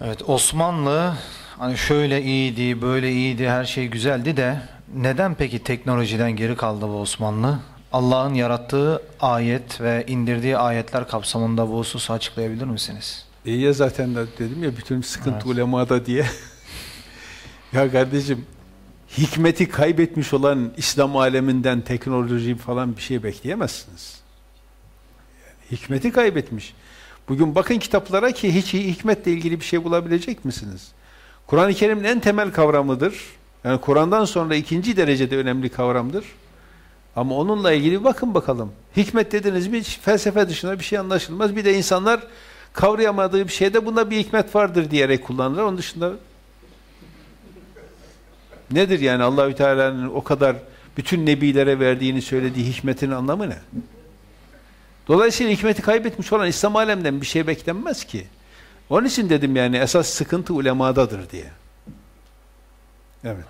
Evet Osmanlı hani şöyle iyiydi, böyle iyiydi, her şey güzeldi de neden peki teknolojiden geri kaldı bu Osmanlı? Allah'ın yarattığı ayet ve indirdiği ayetler kapsamında bu hususu açıklayabilir misiniz? İyi ya zaten de dedim ya bütün sıkıntı Evet. ulemada diye. ya kardeşim hikmeti kaybetmiş olan İslam aleminden teknoloji falan bir şey bekleyemezsiniz. Yani hikmeti kaybetmiş. Bugün bakın kitaplara ki hiç hikmetle ilgili bir şey bulabilecek misiniz? Kur'an-ı Kerim'in en temel kavramıdır. Yani Kur'an'dan sonra ikinci derecede önemli kavramdır. Ama onunla ilgili bakın bakalım. Hikmet dediniz mi felsefe dışında bir şey anlaşılmaz. Bir de insanlar kavrayamadığı bir şeyde bunda bir hikmet vardır diyerek kullanırlar. Onun dışında nedir yani Allahü Teala'nın o kadar bütün nebilere verdiğini söylediği hikmetin anlamı ne? Dolayısıyla hikmeti kaybetmiş olan İslam alemden bir şey beklenmez ki. Onun için dedim yani esas sıkıntı ulemadadır diye. Evet.